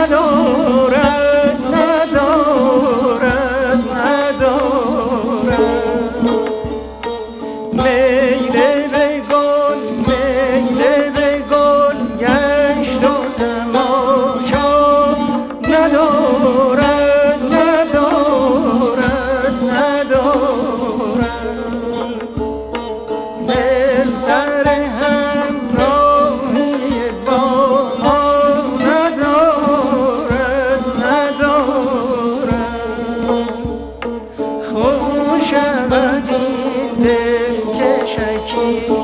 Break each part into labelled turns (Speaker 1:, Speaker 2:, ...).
Speaker 1: Shadow Oh.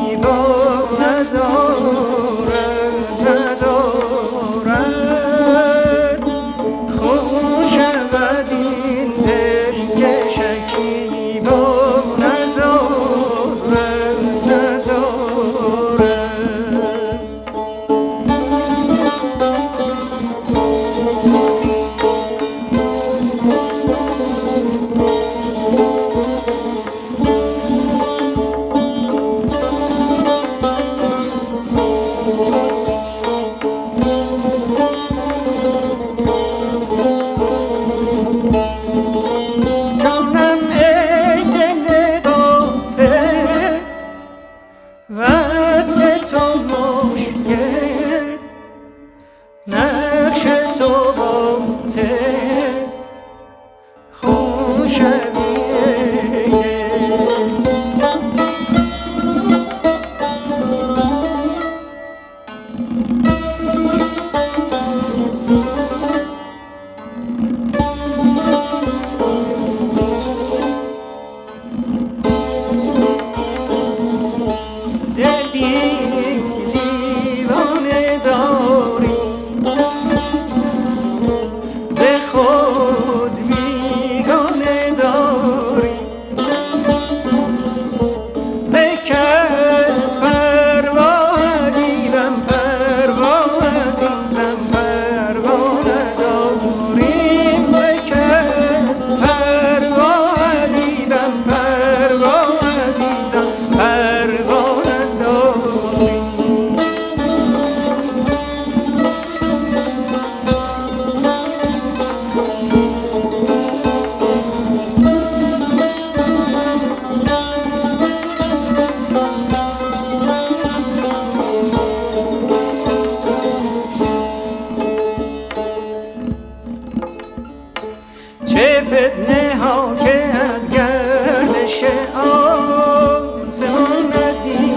Speaker 1: فتنه ها که از گردش آسمان ندیدی.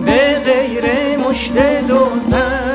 Speaker 1: به غیر مشت دوستن